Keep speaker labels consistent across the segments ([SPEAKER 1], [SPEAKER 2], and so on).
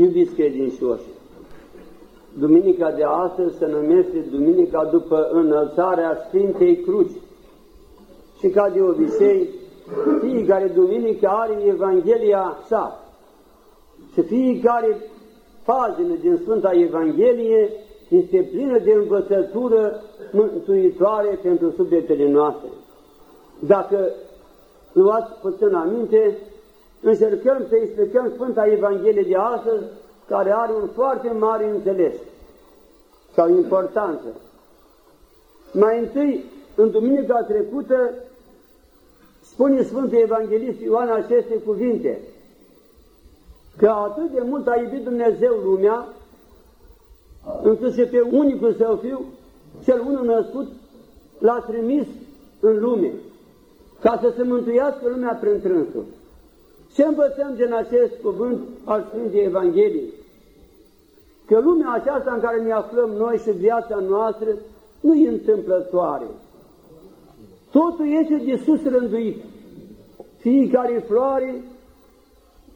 [SPEAKER 1] Iubiți credincioși, Duminica de astăzi se numește Duminica după înălțarea Sfintei Cruci. Și ca de obicei, fiecare duminică are Evanghelia sa. Și fiecare pagină din Sfânta Evanghelie este plină de învățătură mântuitoare pentru sufletele noastre. Dacă luați puțin aminte, încercăm să explicăm Sfânta Evanghelie de astăzi, care are un foarte mare înțeles sau importanță. Mai întâi, în duminica trecută, spune Sfântul Evanghelist Ioan aceste cuvinte, că atât de mult a iubit Dumnezeu lumea, încât se pe unicul său fiu, cel unul născut, l-a trimis în lume, ca să se mântuiască lumea prin trânsul. Ce învățăm din acest cuvânt al Sfântului Evangheliei? Că lumea aceasta în care ne aflăm noi și viața noastră nu e întâmplătoare. Totul este de sus rânduit. Fiecare floare,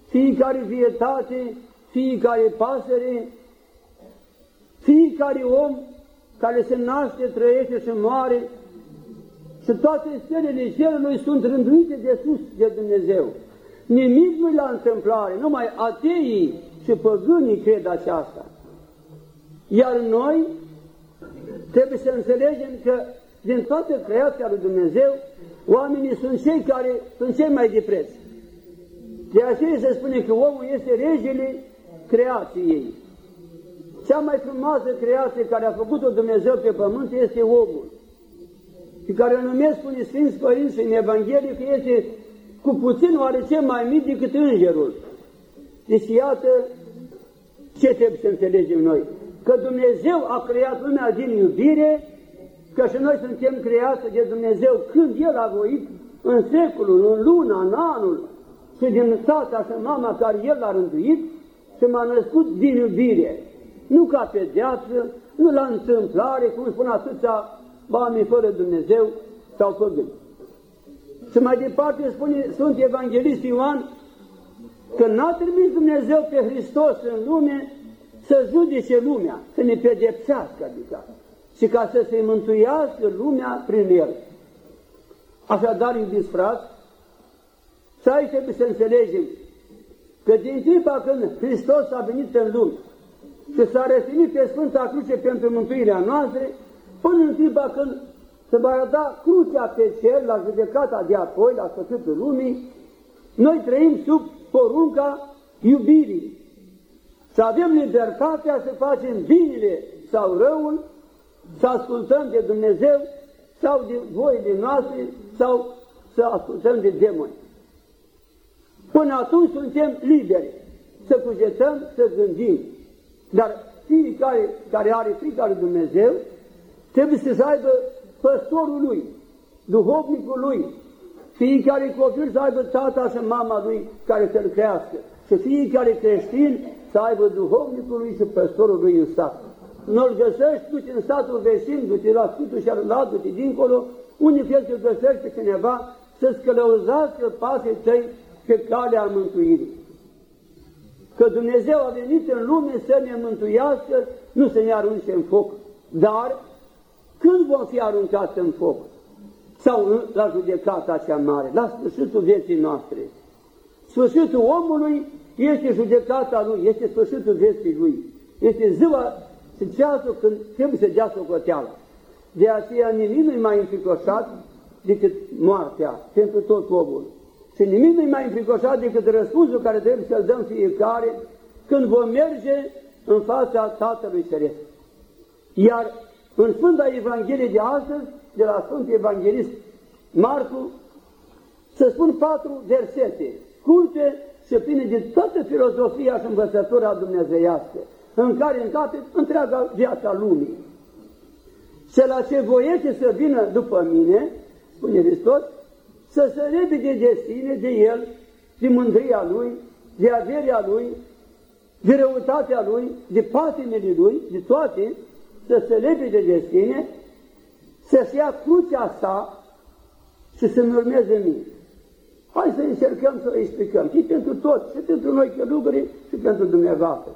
[SPEAKER 1] fiecare vietate, fiecare pasăre, fiecare om care se naște, trăiește și moare, și toate stelele cerului sunt rânduite de sus de Dumnezeu. Nimic nu la întâmplare, numai ateii și păgânii cred aceasta. Iar noi trebuie să înțelegem că din toată creația lui Dumnezeu, oamenii sunt cei care sunt cei mai de preț. De aceea se spune că omul este regele creației. Cea mai frumoasă creație care a făcut-o Dumnezeu pe pământ este omul. Și care îl numesc, spune Sfinți Părinți în Evanghelie, că este cu puțin oarece mai mic decât îngerul. Deci iată ce trebuie să înțelegem noi. Că Dumnezeu a creat lumea din iubire, că și noi suntem creați de Dumnezeu când El a voit în secolul, în luna, în anul, și din tata și mama care El l-a rânduit și m-a născut din iubire. Nu ca pedeapsă, nu la întâmplare, cum spun atâția oameni fără Dumnezeu sau păgâni. Și mai departe spune Sfânt Evanghelist Ioan că n-a trimis Dumnezeu pe Hristos în lume să judece lumea, să ne pedepsească, adică, și ca să se mântuiască lumea prin El. Așadar, iubiți frați, să aici trebuie să înțelegem că din clipa când Hristos a venit în lume și s-a răstinit pe Sfânta Cruce pentru mântuirea noastră, până în clipa când se va da crucea pe cer la judecata de apoi, la sfârșitul lumii, noi trăim sub porunca iubirii. Să avem libertatea să facem binele sau răul, să ascultăm de Dumnezeu sau de voile noastre sau să ascultăm de demoni. Până atunci suntem liberi să cugetăm, să gândim. Dar fiecare care are frica lui Dumnezeu trebuie să aibă păstorul lui, duhovnicul lui, fiecare copil să aibă tata și mama lui care să-l crească și fiecare creștin să aibă duhovnicul lui și păstorul lui în sat. Nu-l găsești, du în satul vecin, du-te la Scutul și la du-te dincolo, unde fel te găsește cineva să-ți călăuzească pasii tăi pe calea mântuirii. Că Dumnezeu a venit în lume să ne mântuiască, nu să ne arunce în foc, dar când vom fi aruncați în foc? Sau la judecata cea mare, la sfârșitul vieții noastre. Sfârșitul omului este judecata lui, este sfârșitul vieții lui. Este ziua și ceasul când trebuie să dea socoteală. De aceea nimic nu-i mai înfricoșat decât moartea pentru tot omul. Și nimic nu-i mai înfricoșat decât răspunsul care trebuie să-l dăm fiecare când vom merge în fața Tatălui Ceresc. Iar în Sfânta Evanghelie de astăzi, de la Sfântul Evanghelist Marcu, să spun patru versete, scurte și pline de toată filozofia și învățătura dumnezeiască, în care încape întreaga viața lumii. Și la ce voiește să vină după mine, spune Hristos, să se repede de sine, de el, de mândria lui, de averea lui, de răutatea lui, de patimile lui, de toate, să se lepide de sine, să-și ia crucea sa și să-mi urmeze mie. Hai să încercăm să explicăm și pentru toți, și pentru noi călugări, și pentru dumneavoastră.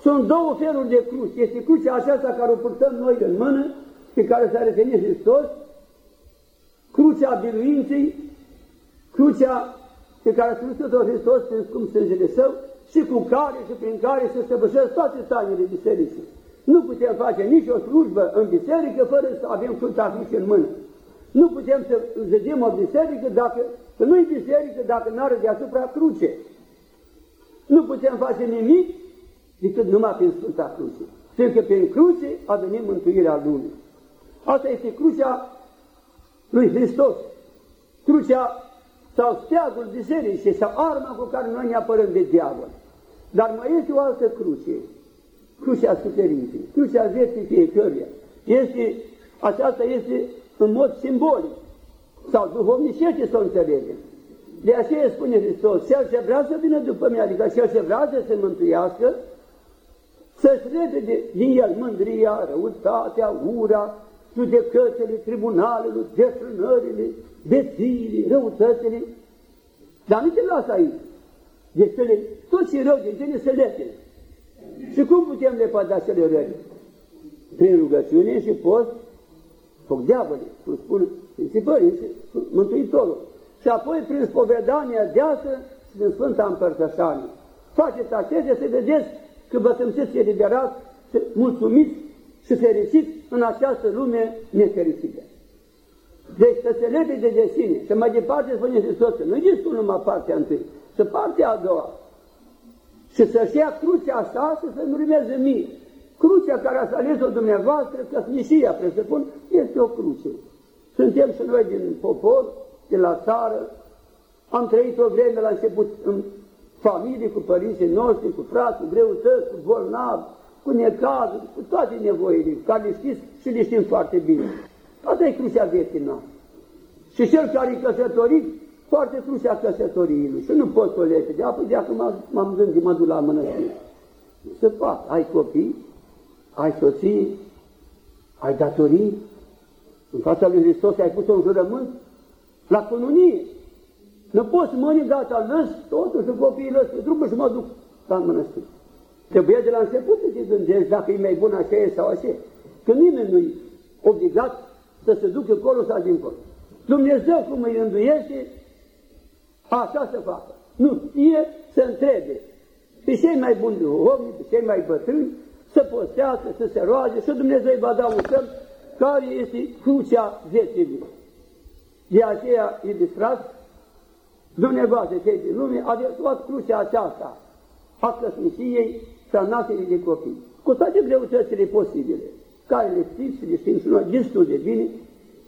[SPEAKER 1] Sunt două feluri de cruci. Este crucea aceasta care o purtăm noi în mână, pe care s-a referit Hristos, crucea biruinței, crucea pe care a Sfântul Hristos prin scump sângele Său și cu care și prin care să stăpâșesc toate tainele bisericii. Nu putem face nicio slujbă în biserică fără să avem crucea cruce în mână. Nu putem să zădim o biserică dacă, că nu-i biserică dacă nu are deasupra cruce. Nu putem face nimic decât numai prin Sfânta Cruce. Pentru că prin cruce a venit mântuirea lumii. Asta este crucea lui Hristos. Crucea sau steagul bisericii sau arma cu care noi ne apărăm de diavol. Dar mai este o altă cruce, crucea suferinței, crucea vieții fiecăruia. Este, aceasta este în mod simbolic sau duhovnicește să o înțelegem. De aceea spune Hristos, cel ce vrea să vină după mine, adică cel ce vrea să se mântuiască, să-și repede din el mândria, răutatea, ura, judecățile, tribunalele, desfrânările, bețiile, răutățile. Dar nu te lasă aici. Deci le, tot ce rău din tine să lete. Și cum putem lepăda cele răi? Prin rugăciune și post, foc diavolii, cum spun Sfinții Părinți, Mântuitorul. Și apoi prin spovedania deasă și prin Sfânta Împărtășanie. Faceți acestea să vedeți că vă simțiți eliberați, mulțumiți și fericiți în această lume nefericită. Deci să se lege de desine. Și mai departe spune Hristos că nu e destul numai partea întâi, să partea a doua. Și să-și ia crucea asta și să nu urmeze mie. Crucea care ați ales-o dumneavoastră, căsnicia, presupun, este o cruce. Suntem și noi din popor, de la țară, am trăit o vreme la început în familie, cu părinții noștri, cu frați, cu greutăți, cu bolnavi, cu necazuri, cu toate nevoile, care le știți și le știm foarte bine. Asta e crucea vieții noastre. Și cel care e căsătorit, foarte crucea căsătoriei Și nu pot să o lege. De apoi de acum m-am gândit, mă duc la mănăstire. Se poate. Ai copii, ai soții, ai datorii, în fața lui Hristos ai pus un jurământ la cununie. Nu poți mâini data lăs, totuși copiii lăs pe drumul și mă duc la mănăstire. Trebuie de la început să te gândești dacă e mai bun așa sau așa. Că nimeni nu-i obligat să se ducă acolo sau dincolo. Dumnezeu cum îi înduiește, așa să facă. Nu știe să întrebe pe cei mai buni duhovni, pe cei mai bătrâni, să postească, să se roage și Dumnezeu îi va da un semn care este crucea vieții lui. De aceea, iubiți frați, dumneavoastră cei din lume, aveți luat crucea aceasta a căsniciei și a nașterii de copii, cu toate greutățile posibile care le știți și le știm și noi destul de bine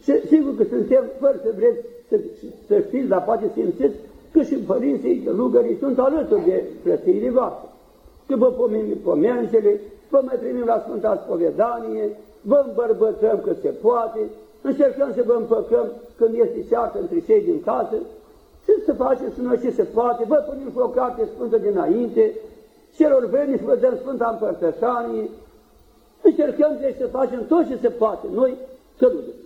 [SPEAKER 1] și sigur că suntem, fără să vreți să, să știți, dar poate simțiți că și părinții, călugării sunt alături de frățiile voastre. Că vă pomim pomențele, vă mai primim la Sfânta Spovedanie, vă îmbărbătăm că se poate, încercăm să vă împăcăm când este ceartă între cei din casă și să facem și noi ce se poate, vă punem și o carte sfântă dinainte, celor veniți vă dăm Sfânta Împărtășanie, Încercăm deci să facem tot ce se poate, noi călugări.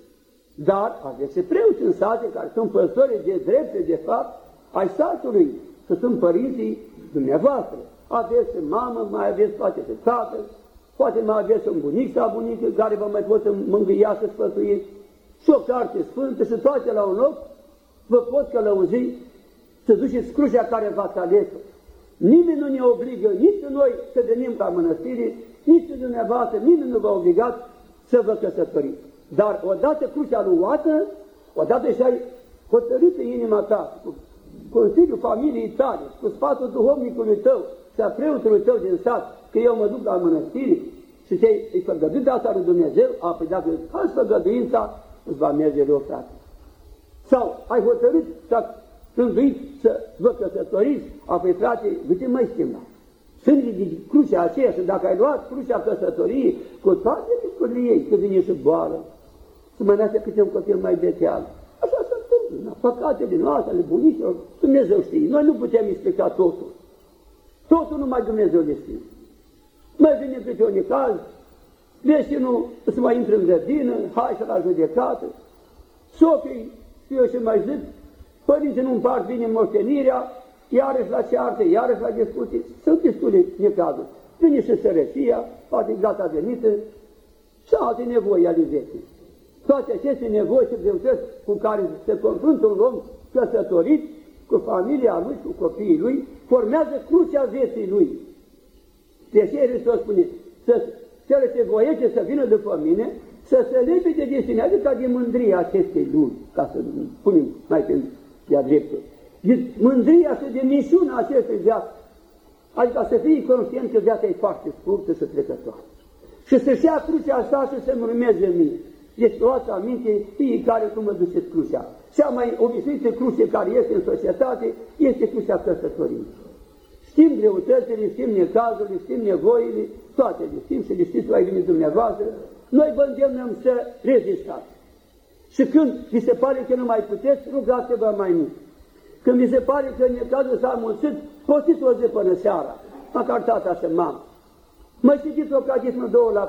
[SPEAKER 1] Dar aveți și preoți în sate care sunt păstori de drepte, de fapt, ai satului, că sunt părinții dumneavoastră. Aveți mamă, mai aveți poate pe tatăl, poate mai aveți un bunic sau bunică care vă mai pot mângâia să sfătuiți și o carte sfântă și toate la un loc, vă pot călăuzi să duceți crucea care v-ați ales Nimeni nu ne obligă nici noi să venim la mănăstire, nici dumneavoastră, nimeni nu v-a obligat să vă căsătoriți. Dar odată crucea luată, odată și ai hotărât în inima ta, cu Consiliul familiei tale, cu sfatul duhovnicului tău și a preotului tău din sat, că eu mă duc la mănăstire și te-ai făgăduit de asta lui Dumnezeu, apoi dacă faci făgăduința, îți va merge rău, frate. Sau ai hotărât să rânduit să vă căsătoriți, apoi frate, du-te mai schimba. Sângii din crucea aceea și dacă ai luat crucea căsătoriei cu toate riscurile ei, că vine și boală, să mai nasă câte un copil mai beteal. Așa se întâmplă, păcatele noastre, ale bunicilor, Dumnezeu știe. Noi nu putem explica totul. Totul numai Dumnezeu le știe. Mai vine câte un necaz, vecinul să mai intră în grădină, hai să la judecată, socrii, eu și mai zic, părinții nu împart bine moștenirea, iarăși la cearte, iarăși la discuții, sunt destule necazuri. Vine și sărăcia, poate gata venită, și alte nevoi ale vieții. Toate aceste nevoi și greutăți cu care se confruntă un om căsătorit, cu familia lui, cu copiii lui, formează crucea vieții lui. De aceea Hristos spune, să, cel ce voiește să vină după mine, să se lepe de destine, adică de mândria acestei lumi, ca să punem mai pe ea dreptul. De mândria și de misiunea acestei viață. Adică să fii conștient că viața e foarte scurtă și trecătoare. Și să-și ia crucea asta și să mă urmeze mie. Deci luați aminte fiecare cum mă duceți crucea. Cea mai obișnuită cruce care este în societate este crucea căsătoriei. Știm greutățile, știm necazurile, știm nevoile, toate le știm și le știți la venit dumneavoastră. Noi vă îndemnăm să rezistați. Și când vi se pare că nu mai puteți, rugați-vă mai mult. Când vi se pare că necazul s-a mulțit, postiți o zi până seara, măcar tata și mama. Mă citiți o catismă două la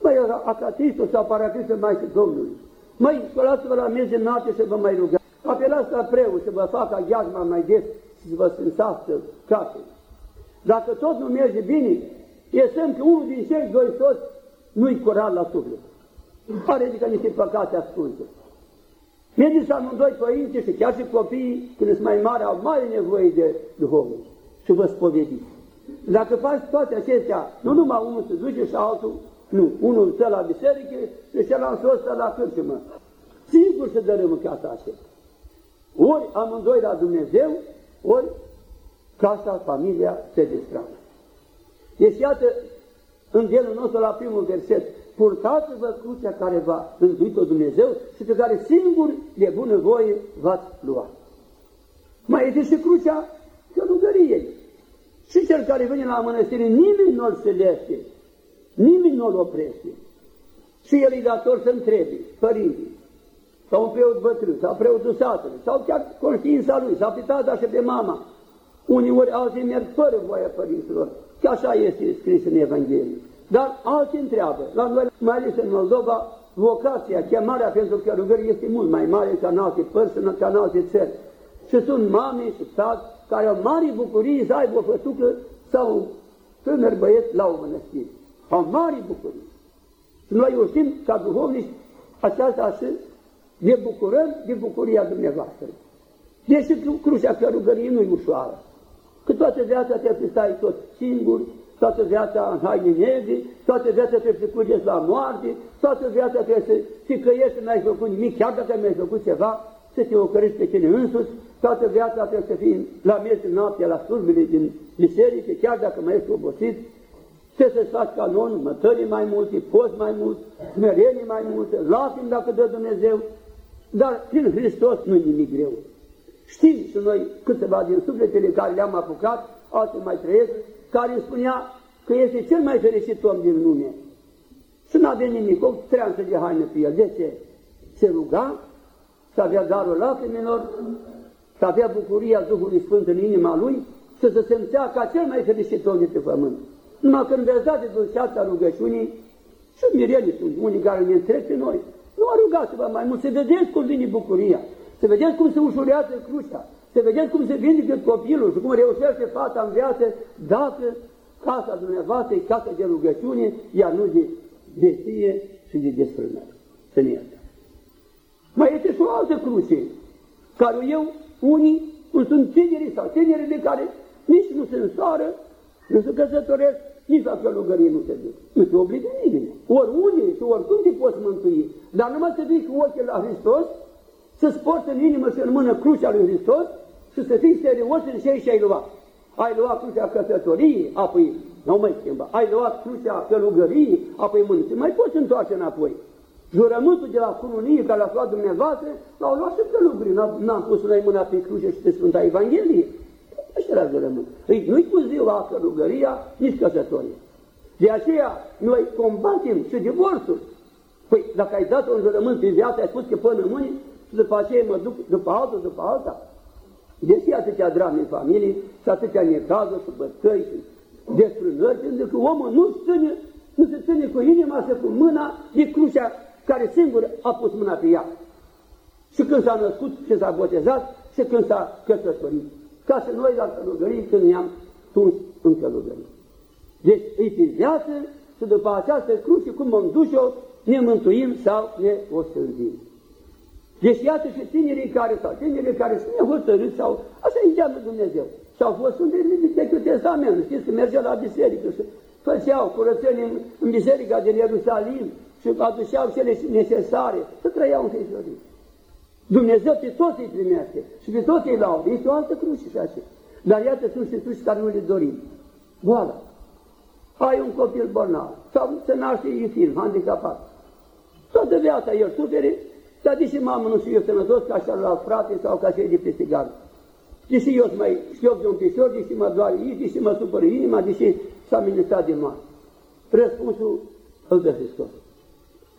[SPEAKER 1] ptatin. Măi, acatistul sau paracristul Maicii Domnului. Măi, scolați-vă la miez de noapte să vă mai rugați. Apelați la preot să vă facă gheazma mai des și să vă sânsați capul. Dacă tot nu merge bine, e semn că unul din cei doi soți nu-i curat la suflet. Are adică niște păcate ascunse. Mergeți amândoi părinții și chiar și copiii, când sunt mai mari, au mare nevoie de duhovnic și vă spovediți. Dacă faci toate acestea, nu numai unul se duce și altul, nu, unul stă la biserică și celălalt stă la cârciumă. Sigur se dărâm în casa așa. Ori amândoi la Dumnezeu, ori casa, familia se destramă. Deci iată îndemnul nostru la primul verset, purtați-vă crucea care va înduit-o Dumnezeu și pe care singur de bună voie v-ați lua. Mai este și crucea călugăriei. Și cel care vine la mănăstire, nimeni nu-l selește, nimeni nu-l oprește. Și el e dator să întrebe părinții, sau un preot bătrân, sau preotul satului, sau chiar conștiința lui, sau pe tata și pe mama. Unii ori alții merg fără voia părinților, că așa este scris în Evanghelie. Dar alții întreabă, la noi, mai ales în Moldova, vocația, chemarea pentru călugări este mult mai mare ca în alte părți, ca în alte țări. Și sunt mame și tați care au mari bucurii să aibă o fătucă sau un tânăr băieț la o mănăstire. Au mari bucurii. Și noi o știm ca duhovnici aceasta așa, ne bucurăm de bucuria dumneavoastră. Deși crucea călugăriei nu-i ușoară. Că toată viața trebuie să stai tot singur, toată viața în haine negre, toată viața trebuie să curgeți la moarte, toată viața trebuie să te căiești că n-ai făcut nimic, chiar dacă mi-ai făcut ceva, să te ocărești pe tine însuți, toată viața trebuie să fii la miez noaptea la slujbele din biserică, chiar dacă mai ești obosit, trebuie să-ți faci canon, mătării mai multe, poți mai mult, smerenii mai multe, lacrimi dacă dă Dumnezeu, dar prin Hristos nu e nimic greu. Știm și noi câteva din sufletele care le-am apucat, alții mai trăiesc, care îmi spunea că este cel mai fericit om din lume. Și nu avea nimic, o treanță de haine pe el. De ce? Se ruga, să avea darul lacrimilor, să avea bucuria Duhului Sfânt în inima lui, să se simțea ca cel mai fericit om de pe pământ. Numai când vezi de dulceața rugăciunii, și mirele sunt unii care ne întrec pe noi. Nu rugați-vă mai mult, să vedeți cum vine bucuria, să vedeți cum se ușurează crucea, să vedeți cum se vindecă copilul și cum reușește fata în viață dacă casa dumneavoastră e casa de rugăciune, iar nu de vestie și de desfrânare. Să ne ierte. Mai este și o altă cruce, care eu, unii, cum sunt tinerii sau tinerii de care nici nu se însoară, nu se căsătoresc, nici la călugărie nu se duc. Nu te obligă nimeni. Ori unde și oricum te poți mântui, dar numai să vii cu ochii la Hristos, să-ți porți în inimă și în mână crucea lui Hristos și să fii serios în ce și ai luat. Ai luat crucea căsătoriei, apoi nu mai schimba. Ai luat crucea călugăriei, apoi mână. Mai poți întoarce înapoi. Jurământul de la cununie care l-a luat dumneavoastră, l-au luat și călugării. N-am pus noi mâna pe cruce și pe Sfânta Evanghelie. Așa era jurământ. Nu-i cu ziua călugăria, nici căsătorie. De aceea noi combatem și divorțul. Păi dacă ai dat un jurământ pe viață, ai spus că până mâine și după aceea mă duc după altul, după alta. Deși atâtea drame în familie și atâtea necazuri și bătăi și desfrânări, pentru că omul nu ține, nu se ține cu inima să cu mâna de crucea care singur a pus mâna pe ea. și când s-a născut și s-a botezat și când s-a căsătorit. Ca să noi la călugării când ne-am tuns în călugării. Deci îi fi viață și după această cruce, cum am dus-o, ne mântuim sau ne osândim. Deci iată și tinerii care, sau tinerii care sunt nehotărâți sau așa îndeamnă Dumnezeu. Și au fost unde Vechiul Testament, știți că mergeau la biserică și făceau curățenie în, în biserica din Ierusalim și aduceau cele necesare, să trăiau în feșorii. Dumnezeu pe toți îi primește și pe toți îi laudă. Este o altă cruce și așa. Dar iată sunt și cruci care nu le dorim. Boala. Ai un copil bolnav sau se naște infirm, handicapat. Toată viața el sufere, dar deși mamă nu știu eu sănătos ca așa la frate sau ca cei de peste gard. Deși eu mai șchiop de un picior, deși mă doare aici, deși mă supără inima, deși s-a ministrat de moarte. Răspunsul îl dă Hristos.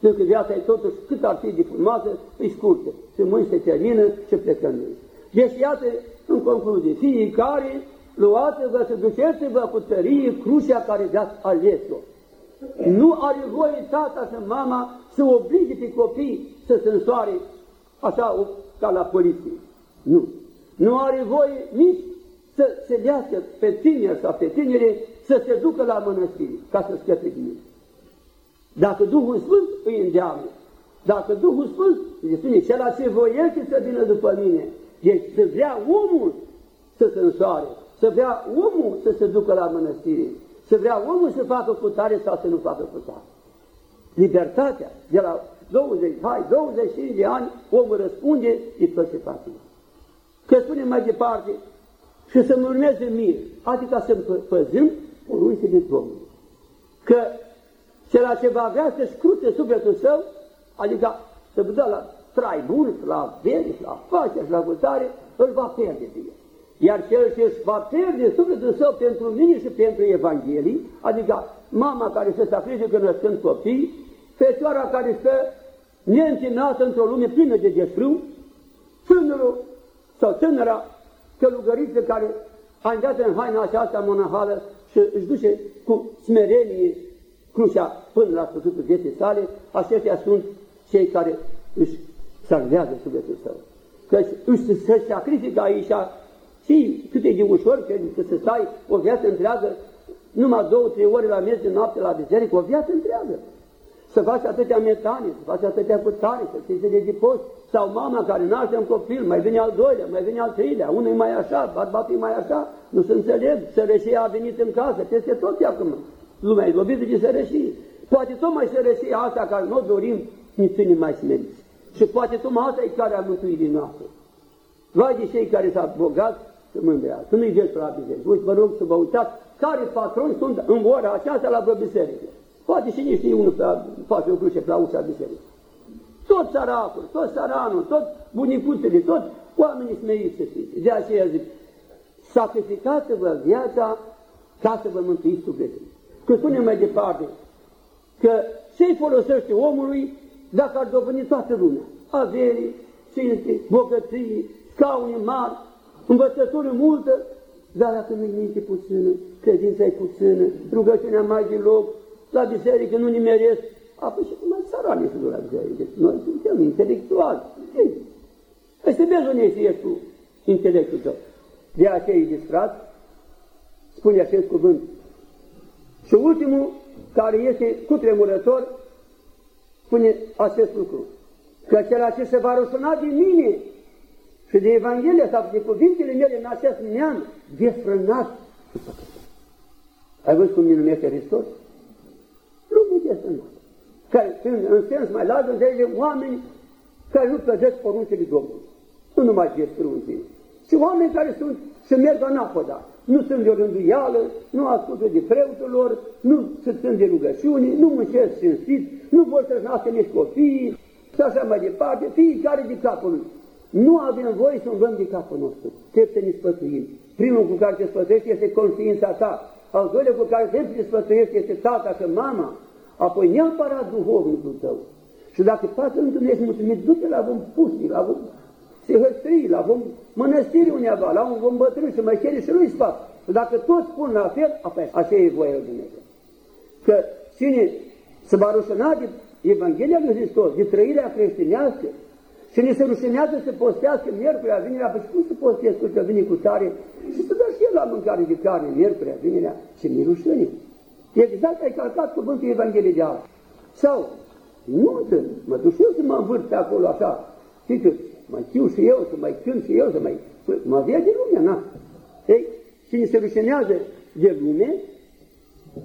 [SPEAKER 1] Pentru că viața e totuși, cât ar fi de frumoasă, e scurtă. Și mâini se termină și plecăm noi. Deci, iată, în concluzie, fiecare luați-vă să duceți-vă cu tărie crucea care v-ați ales-o. Nu are voie tata și mama să oblige pe copii să se însoare așa ca la poliție. Nu. Nu are voie nici să se lească pe tineri sau pe tinere să se ducă la mănăstire ca să scăpe din el. Dacă Duhul Sfânt îi îndeamnă, dacă Duhul Sfânt îi spune, cel ce voiește să vină după mine, deci să vrea omul să se însoare, să vrea omul să se ducă la mănăstire, să vrea omul să facă putare sau să nu facă putare. Libertatea, de la 20, hai, 25 de ani, omul răspunde, e tot ce face. Că spune mai departe, și să-mi urmeze mie, adică să-mi păzim poruncile Domnului. Că Cela ce va avea să scrute sufletul său, adică să dă la trai bun, la veri, la afaceri, la gutare, îl va pierde de el. Iar cel ce își va pierde sufletul său pentru mine și pentru Evanghelie, adică mama care se sacrifică născând copii, fecioara care stă neîntinată într-o lume plină de desfrâu, tânărul sau tânăra călugăriță care a intrat în haina aceasta monahală și își duce cu smerenie crucea până la sfârșitul vieții sale, aceștia sunt cei care își salvează sufletul său. Că își se sacrifică aici și cât e de ușor că să stai o viață întreagă, numai două, trei ore la mers de noapte la biserică, o viață întreagă. Să faci atâtea metane, să faci atâtea putare, să ți se de post, sau mama care naște un copil, mai vine al doilea, mai vine al treilea, unul e mai așa, bărbatul e mai așa, nu se înțeleg, sărășia a venit în casă, peste tot acum lumea e lovită de sărășie. Poate tocmai sărășia asta care nu o dorim, ne ține mai smeriți. Și poate tocmai asta e care a mântuirii noastre. Vai de cei care s-au bogat să mândrească, nu-i vezi la biserică. Uite, vă rog să vă uitați care patroni sunt în ora aceasta la vreo biserică. Poate și nici unul pe, face o cruce pe la ușa bisericii. Tot săracul, tot săranul, tot bunicuțele, tot oamenii smeriți să fiți. De aceea zic, sacrificați-vă viața ca să vă mântuiți sufletul. Că spune mai departe că ce-i folosește omului dacă ar dobâni toată lumea? Averii, cinste, bogății, scaune mari, învățătură multă, dar dacă nu-i minte puțină, credința e puțină, rugăciunea mai de loc, la biserică nu nimeresc, apoi și mai țărani să la biserică. Deci noi suntem intelectuali. Păi să vezi unde ești tu intelectul tău. De aceea e distrat, spune acest cuvânt, și ultimul, care este cutremurător, spune acest lucru, că cel ce se va rușuna de mine și de Evanghelia sau de cuvintele mele în acest neam desfrânat. Ai văzut cum ne numește Hristos? Lumea desfrânat. Care, în, în sens mai larg, înțelege oameni care nu păzesc poruncile Domnului. Nu numai gesturunții, ci oameni care sunt să meargă în apă, da nu sunt de o rânduială, nu ascultă de preotul lor, nu se țin de rugăciuni, nu muncesc cinstit, nu vor să-și nască nici copiii și așa mai departe, fiecare de capul lui. Nu avem voie să umblăm de capul nostru, trebuie să ne spătuim. Primul cu care te spătuiești este conștiința ta, al doilea cu care trebuie să te spătuiești este tata și mama, apoi neapărat duhovnicul tău. Și dacă poate nu ești mulțumit, du-te la vom pustii, la vom sihăstrii, la vom mănăstiri undeva, la un vom bătrân și mai cere și lui sfat. Și dacă toți spun la fel, apoi așa e voia lui Dumnezeu. Că cine se va rușina de Evanghelia lui Hristos, de trăirea creștinească, Și ne se rușinează să postească miercurea, vinerea, păi cum să postez că vine cu tare și să dă și el la mâncare de carne, miercurea, vinerea, și mi rușine. Exact ai calcat cuvântul Evangheliei de azi. Sau, nu, mă duc și eu să mă învârt pe acolo așa. Știi că mai știu și eu, să mai cânt și eu, să mai... Mă vede lumea, na. Ei, cine se rușinează de lume,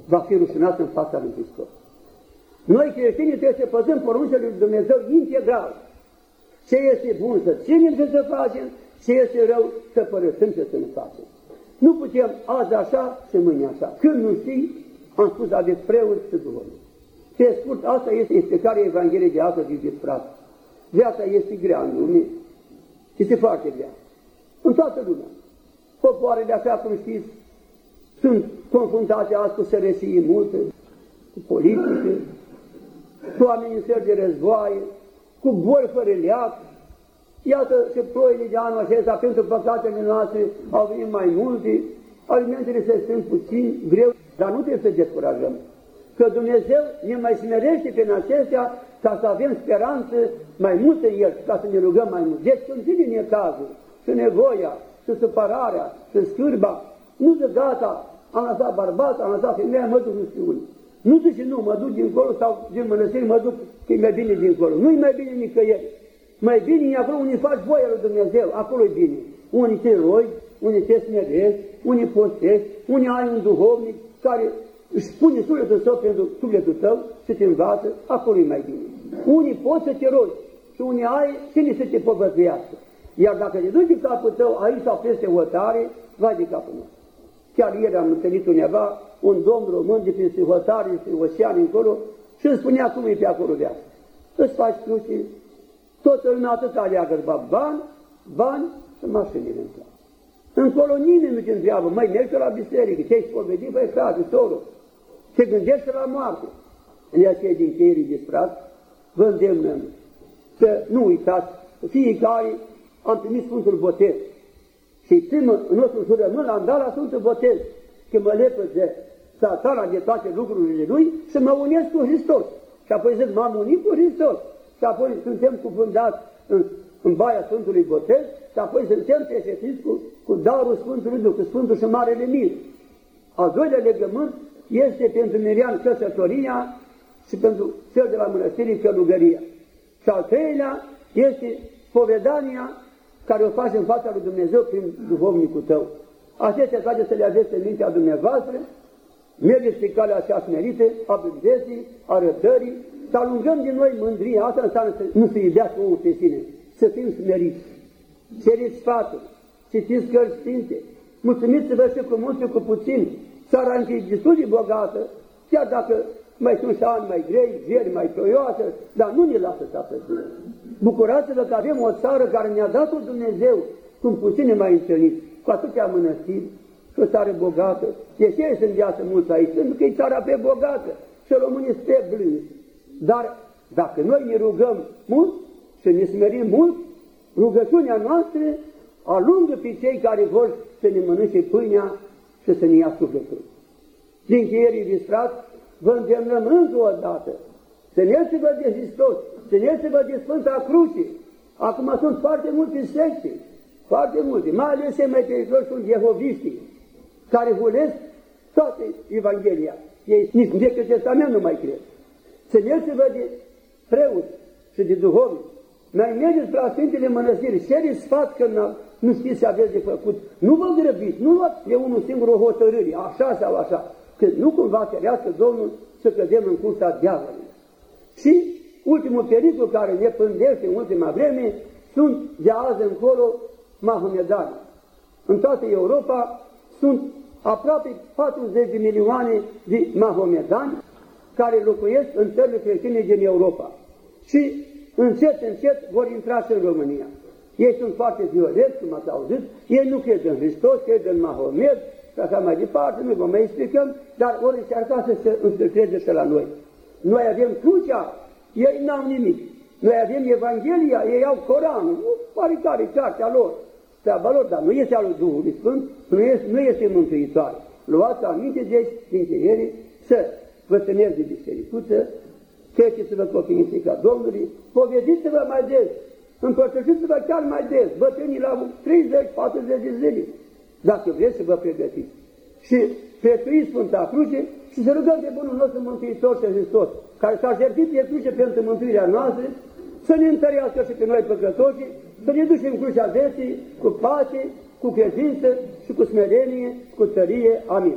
[SPEAKER 1] va fi rușinat în fața lui Hristos. Noi creștinii trebuie să păzăm poruncile lui Dumnezeu integral. Ce este bun să ținem ce să facem, ce este rău să părăsim ce să ne facem. Nu putem azi așa și mâine așa. Când nu știi, am spus aveți preuri și duhovnici. Pe scurt, asta este explicarea Evangheliei de astăzi, iubiți frate. Viața este grea în lume, este foarte grea. În toată lumea. Popoarele, așa cum știți, sunt confruntate azi cu sărăcie multe, cu politică, cu amenințări de războaie, cu boli fără leac. Iată că ploile de anul acesta, pentru păcatele noastre, au venit mai multe, alimentele se strâng puțin, greu, dar nu trebuie să descurajăm. Că Dumnezeu ne mai smerește prin acestea ca să avem speranță mai mult în El, ca să ne rugăm mai mult. Deci când vine cazul, și nevoia, și supărarea, și scârba, nu se gata, am lăsat bărbat, am lăsat femeia, mă duc nu știu unde. Nu zice, nu, mă duc dincolo sau din mănăstiri mă duc că e mai bine dincolo. Nu-i mai bine nicăieri. Mai bine e acolo unde faci voia lui Dumnezeu, acolo e bine. Unii te rogi, unii te smerești, unii postești, unii ai un duhovnic care își pune sufletul său pentru sufletul tău și te învață, acolo e mai bine. Unii pot să te rogi și unii ai cine să te povățuiască. Iar dacă te duci capul tău aici sau peste hotare, vai de capul meu. Chiar ieri am întâlnit undeva un domn român de prin hotare, prin ocean încolo și îmi spunea cum e pe acolo viața. Îți faci cruci, toată lumea atâta aleagă, bani, bani și mașinile în clasă. Încolo nimeni nu te întreabă, mai mergi la biserică, te-ai spovedit, băi frate, sorul, te gândește la moarte. În aceea din cheierii de sprat, vă îndemnăm să nu uitați, fiecare am primit Sfântul Botez și primul nostru jurământ am dat la Sfântul Botez, că mă lepă de satana de toate lucrurile lui să mă unesc cu Hristos. Și apoi zic, m-am unit cu Hristos. Și apoi suntem cuvântați în, în baia Sfântului Botez și apoi suntem pesefiți cu, cu darul Sfântului Duh, cu Sfântul și Marele Mir. Al doilea legământ este pentru Mirian căsătoria și pentru cel de la mănăstirii călugăria. Și al treilea este povedania care o faci în fața lui Dumnezeu prin duhovnicul tău. Acestea toate să le aveți în mintea dumneavoastră, mergeți pe calea așa smerită, a blândeții, a răbdării, să alungăm din noi mândria, asta înseamnă să nu se iubească omul pe sine, să fim smeriți. Ceriți sfatul, citiți cărți sfinte, mulțumiți-vă și cu mult și cu puțin, țara încă e destul de bogată, chiar dacă mai sunt și ani mai grei, vieri mai ploioase, dar nu ne lasă să apăsăm. Bucurați-vă că avem o țară care ne-a dat-o Dumnezeu, cum puține mai întâlnit, cu atâtea mănăstiri, și o țară bogată. De ce sunt viață mulți aici? Pentru că e țara pe bogată și românii sunt blânzi. Dar dacă noi ne rugăm mult și ne smerim mult, rugăciunea noastră alungă pe cei care vor să ne mănânce pâinea și să ne ia sufletul. Din încheierii de strat, vă îndemnăm încă o dată să ne vă de Hristos, să ne vă de Sfânta Cruce. Acum sunt foarte multe secte, foarte multe, mai ales cei mai periculoși sunt jehoviștii, care hulesc toate Evanghelia. Ei nici în Vechiul Testament nu mai cred. Să ne vă de preoți și de duhovni. Mai mergeți la Sfintele Mănăstiri, cereți sfat că nu știți ce aveți de făcut. Nu vă grăbiți, nu luați de unul singur o hotărâre, așa sau așa, că nu cumva cerească Domnul să cădem în cursa diavolului. Și ultimul pericol care ne pândește în ultima vreme sunt de azi încolo mahomedani. În toată Europa sunt aproape 40 de milioane de mahomedani care locuiesc în țările creștine din Europa. Și încet, încet vor intra și în România. Ei sunt foarte violenți, cum ați auzit, ei nu cred în Hristos, cred în Mahomed și așa mai departe, nu vă mai explicăm, dar ori încerca să se încredeze și la noi. Noi avem crucea, ei n-au nimic. Noi avem Evanghelia, ei au Coranul, pare care cartea lor, treaba lor, dar nu este al lui Duhului Sfânt, nu este, nu este mântuitoare. Luați aminte, deci, din încheiere, să vă țineți de bisericuță, treceți-vă copiii ca Domnului, povediți-vă mai des împărtășiți-vă chiar mai des, bătrânii la 30-40 de zile, dacă vreți să vă pregătiți. Și prețuiți Sfânta Cruce și să rugăm de Bunul nostru Mântuitor și Hristos, care s-a jertit pe cruce pentru mântuirea noastră, să ne întărească și pe noi păcătoși, să ne ducem crucea vieții cu pace, cu credință și cu smerenie, cu tărie. Amin.